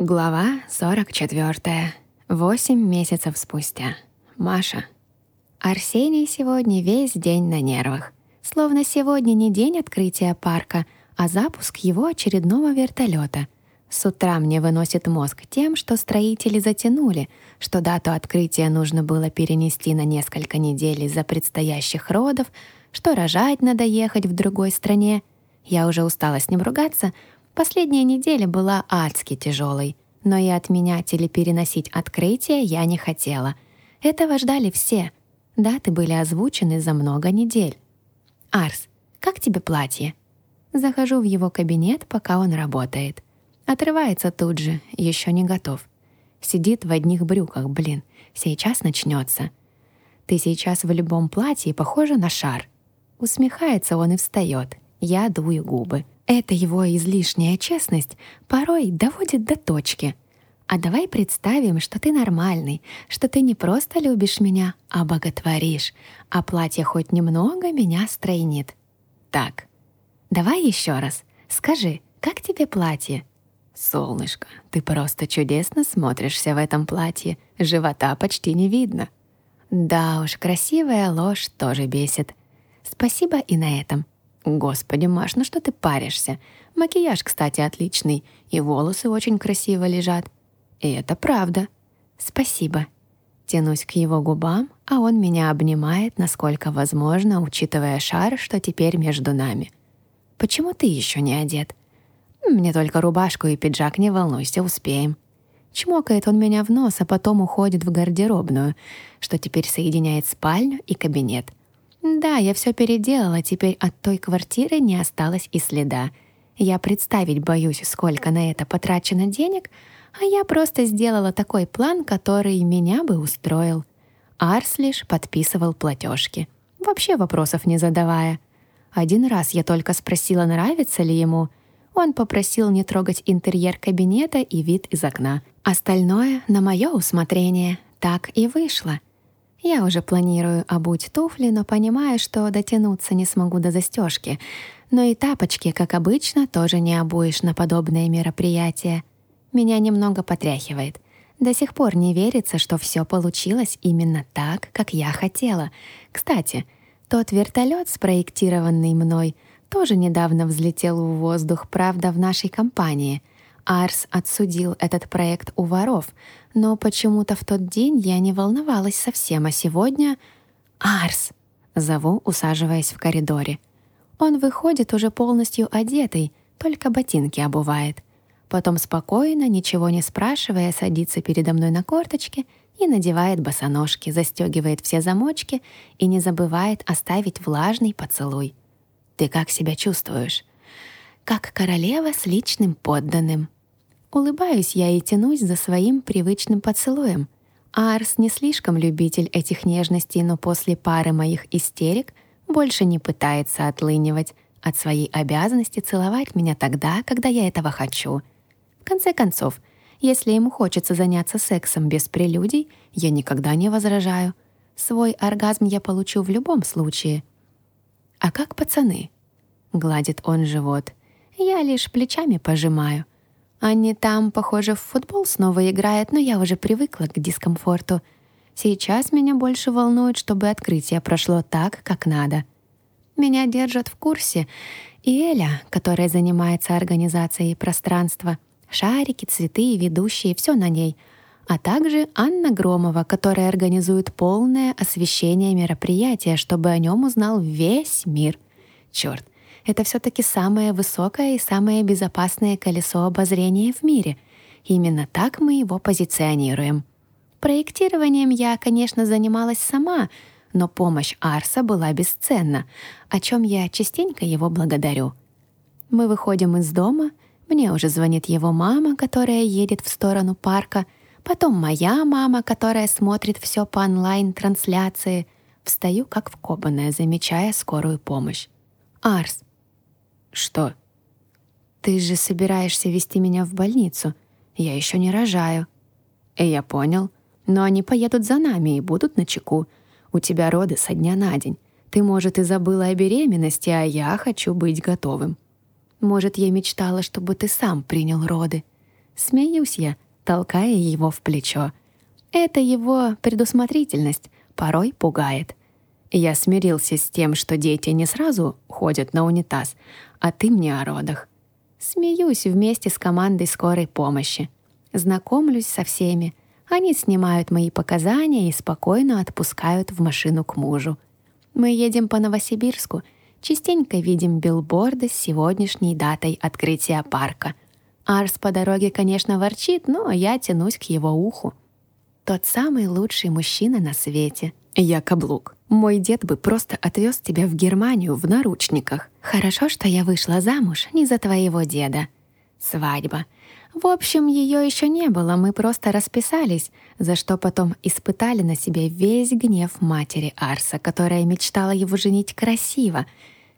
Глава 44. Восемь месяцев спустя. Маша. Арсений сегодня весь день на нервах. Словно сегодня не день открытия парка, а запуск его очередного вертолета. С утра мне выносит мозг тем, что строители затянули, что дату открытия нужно было перенести на несколько недель из-за предстоящих родов, что рожать надо ехать в другой стране. Я уже устала с ним ругаться, Последняя неделя была адски тяжелой, но и отменять или переносить открытие я не хотела. Этого ждали все. Даты были озвучены за много недель. «Арс, как тебе платье?» Захожу в его кабинет, пока он работает. Отрывается тут же, еще не готов. Сидит в одних брюках, блин. Сейчас начнется. Ты сейчас в любом платье похожа на шар. Усмехается он и встает. Я дую губы. Эта его излишняя честность порой доводит до точки. А давай представим, что ты нормальный, что ты не просто любишь меня, а боготворишь, а платье хоть немного меня стройнит. Так, давай еще раз. Скажи, как тебе платье? Солнышко, ты просто чудесно смотришься в этом платье. Живота почти не видно. Да уж, красивая ложь тоже бесит. Спасибо и на этом. «Господи, Маш, ну что ты паришься? Макияж, кстати, отличный, и волосы очень красиво лежат. И это правда. Спасибо». Тянусь к его губам, а он меня обнимает, насколько возможно, учитывая шар, что теперь между нами. «Почему ты еще не одет?» «Мне только рубашку и пиджак, не волнуйся, успеем». Чмокает он меня в нос, а потом уходит в гардеробную, что теперь соединяет спальню и кабинет. Да, я все переделала, теперь от той квартиры не осталось и следа. Я представить боюсь, сколько на это потрачено денег, а я просто сделала такой план, который меня бы устроил. Арс лишь подписывал платежки, вообще вопросов не задавая. Один раз я только спросила, нравится ли ему. Он попросил не трогать интерьер кабинета и вид из окна. Остальное на мое усмотрение. Так и вышло — я уже планирую обуть туфли, но понимаю, что дотянуться не смогу до застежки. Но и тапочки, как обычно, тоже не обуешь на подобное мероприятие. Меня немного потряхивает. До сих пор не верится, что все получилось именно так, как я хотела. Кстати, тот вертолет, спроектированный мной, тоже недавно взлетел в воздух, правда, в нашей компании — Арс отсудил этот проект у воров, но почему-то в тот день я не волновалась совсем, а сегодня... «Арс!» — зову, усаживаясь в коридоре. Он выходит уже полностью одетый, только ботинки обувает. Потом спокойно, ничего не спрашивая, садится передо мной на корточки и надевает босоножки, застегивает все замочки и не забывает оставить влажный поцелуй. «Ты как себя чувствуешь?» «Как королева с личным подданным», Улыбаюсь я и тянусь за своим привычным поцелуем. Арс не слишком любитель этих нежностей, но после пары моих истерик больше не пытается отлынивать от своей обязанности целовать меня тогда, когда я этого хочу. В конце концов, если ему хочется заняться сексом без прелюдий, я никогда не возражаю. Свой оргазм я получу в любом случае. «А как пацаны?» — гладит он живот. Я лишь плечами пожимаю — они там, похоже, в футбол снова играют, но я уже привыкла к дискомфорту. Сейчас меня больше волнует, чтобы открытие прошло так, как надо. Меня держат в курсе и Эля, которая занимается организацией пространства, шарики, цветы, ведущие, все на ней, а также Анна Громова, которая организует полное освещение мероприятия, чтобы о нем узнал весь мир. Черт, это все-таки самое высокое и самое безопасное колесо обозрения в мире. Именно так мы его позиционируем. Проектированием я, конечно, занималась сама, но помощь Арса была бесценна, о чем я частенько его благодарю. Мы выходим из дома, мне уже звонит его мама, которая едет в сторону парка, потом моя мама, которая смотрит все по онлайн-трансляции. Встаю как вкопанная, замечая скорую помощь. «Арс, «Что?» «Ты же собираешься вести меня в больницу. Я еще не рожаю». И «Я понял. Но они поедут за нами и будут на чеку. У тебя роды со дня на день. Ты, может, и забыла о беременности, а я хочу быть готовым. Может, я мечтала, чтобы ты сам принял роды. Смеюсь я, толкая его в плечо. Это его предусмотрительность порой пугает. Я смирился с тем, что дети не сразу ходят на унитаз, а ты мне о родах. Смеюсь вместе с командой скорой помощи. Знакомлюсь со всеми. Они снимают мои показания и спокойно отпускают в машину к мужу. Мы едем по Новосибирску, частенько видим билборды с сегодняшней датой открытия парка. Арс по дороге, конечно, ворчит, но я тянусь к его уху. Тот самый лучший мужчина на свете. Я каблук. Мой дед бы просто отвез тебя в Германию в наручниках. Хорошо, что я вышла замуж не за твоего деда. Свадьба. В общем, ее еще не было, мы просто расписались, за что потом испытали на себе весь гнев матери Арса, которая мечтала его женить красиво.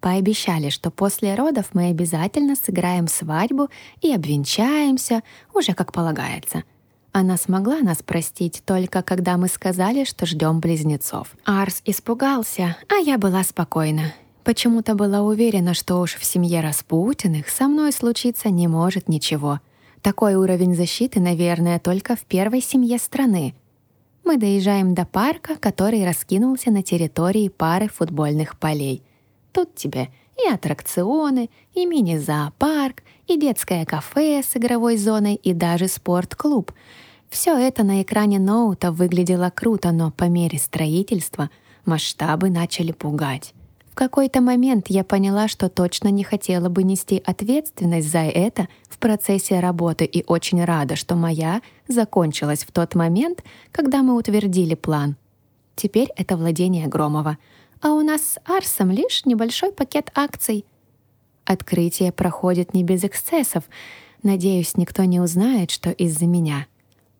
Пообещали, что после родов мы обязательно сыграем свадьбу и обвенчаемся, уже как полагается. Она смогла нас простить только когда мы сказали, что ждем близнецов. Арс испугался, а я была спокойна. Почему-то была уверена, что уж в семье Распутиных со мной случиться не может ничего. Такой уровень защиты, наверное, только в первой семье страны. Мы доезжаем до парка, который раскинулся на территории пары футбольных полей. Тут тебе и аттракционы, и мини-зоопарк, и детское кафе с игровой зоной, и даже спортклуб. Все это на экране ноута выглядело круто, но по мере строительства масштабы начали пугать. В какой-то момент я поняла, что точно не хотела бы нести ответственность за это в процессе работы и очень рада, что моя закончилась в тот момент, когда мы утвердили план. Теперь это владение Громова — а у нас с Арсом лишь небольшой пакет акций. Открытие проходит не без эксцессов. Надеюсь, никто не узнает, что из-за меня.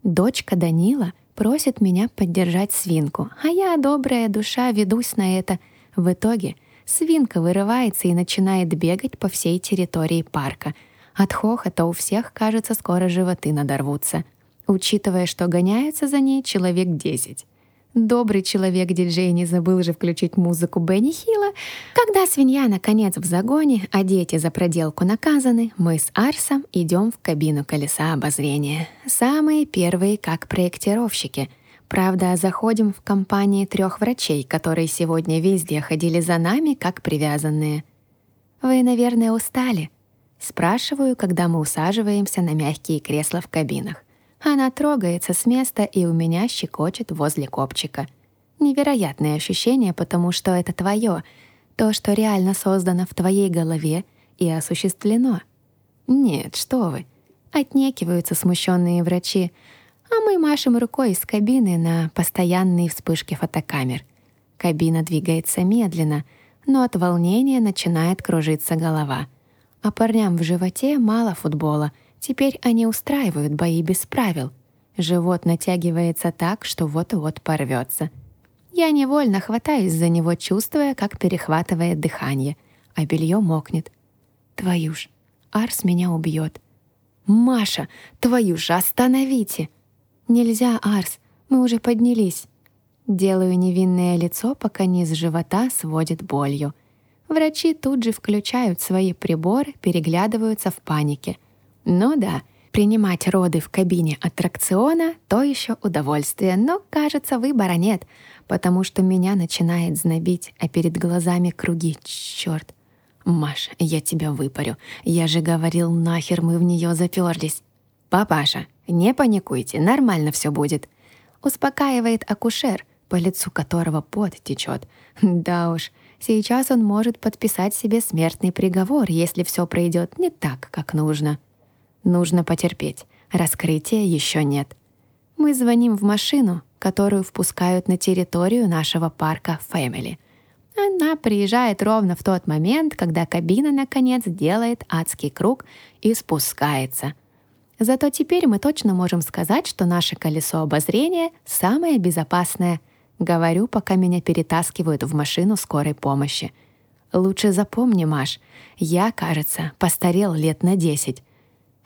Дочка Данила просит меня поддержать свинку, а я, добрая душа, ведусь на это. В итоге свинка вырывается и начинает бегать по всей территории парка. От хохота у всех, кажется, скоро животы надорвутся. Учитывая, что гоняются за ней человек десять. Добрый человек-диджей не забыл же включить музыку Бенни Хилла. Когда свинья наконец в загоне, а дети за проделку наказаны, мы с Арсом идем в кабину колеса обозрения. Самые первые как проектировщики. Правда, заходим в компании трех врачей, которые сегодня везде ходили за нами, как привязанные. «Вы, наверное, устали?» Спрашиваю, когда мы усаживаемся на мягкие кресла в кабинах. Она трогается с места и у меня щекочет возле копчика. Невероятное ощущение, потому что это твое, то, что реально создано в твоей голове и осуществлено. Нет, что вы. Отнекиваются смущенные врачи, а мы машем рукой из кабины на постоянные вспышки фотокамер. Кабина двигается медленно, но от волнения начинает кружиться голова. А парням в животе мало футбола — Теперь они устраивают бои без правил. Живот натягивается так, что вот-вот порвется. Я невольно хватаюсь за него, чувствуя, как перехватывает дыхание, а белье мокнет. Твою ж, Арс меня убьет. «Маша, твою ж, остановите!» «Нельзя, Арс, мы уже поднялись». Делаю невинное лицо, пока низ живота сводит болью. Врачи тут же включают свои приборы, переглядываются в панике — ну да, принимать роды в кабине аттракциона — то еще удовольствие, но, кажется, выбора нет, потому что меня начинает знобить, а перед глазами круги. Черт. Маша, я тебя выпарю. Я же говорил, нахер мы в нее заперлись. Папаша, не паникуйте, нормально все будет. Успокаивает акушер, по лицу которого пот течет. Да уж, сейчас он может подписать себе смертный приговор, если все пройдет не так, как нужно. Нужно потерпеть. Раскрытия еще нет. Мы звоним в машину, которую впускают на территорию нашего парка Family. Она приезжает ровно в тот момент, когда кабина, наконец, делает адский круг и спускается. Зато теперь мы точно можем сказать, что наше колесо обозрения самое безопасное. Говорю, пока меня перетаскивают в машину скорой помощи. Лучше запомни, Маш, я, кажется, постарел лет на десять.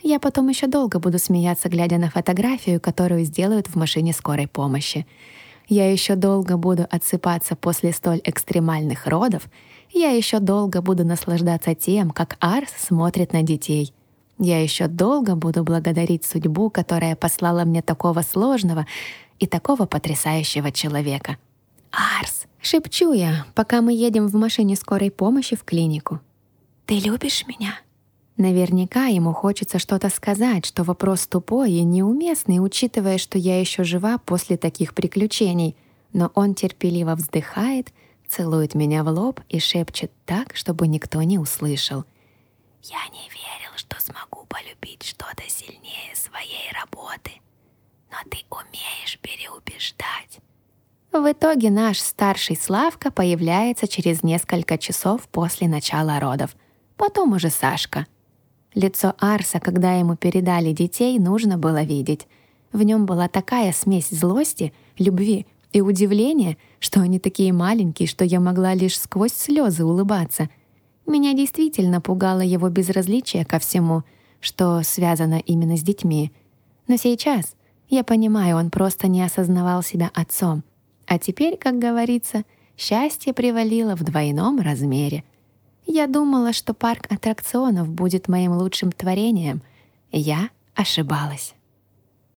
Я потом еще долго буду смеяться, глядя на фотографию, которую сделают в машине скорой помощи. Я еще долго буду отсыпаться после столь экстремальных родов. Я еще долго буду наслаждаться тем, как Арс смотрит на детей. Я еще долго буду благодарить судьбу, которая послала мне такого сложного и такого потрясающего человека. «Арс!» — шепчу я, пока мы едем в машине скорой помощи в клинику. «Ты любишь меня?» Наверняка ему хочется что-то сказать, что вопрос тупой и неуместный, учитывая, что я еще жива после таких приключений. Но он терпеливо вздыхает, целует меня в лоб и шепчет так, чтобы никто не услышал. «Я не верил, что смогу полюбить что-то сильнее своей работы, но ты умеешь переубеждать». В итоге наш старший Славка появляется через несколько часов после начала родов. Потом уже Сашка — Лицо Арса, когда ему передали детей, нужно было видеть. В нем была такая смесь злости, любви и удивления, что они такие маленькие, что я могла лишь сквозь слезы улыбаться. Меня действительно пугало его безразличие ко всему, что связано именно с детьми. Но сейчас, я понимаю, он просто не осознавал себя отцом. А теперь, как говорится, счастье привалило в двойном размере — я думала, что парк аттракционов будет моим лучшим творением. Я ошибалась.